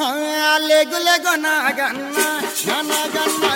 আলে গুলে গনা গান্না গানা গান্না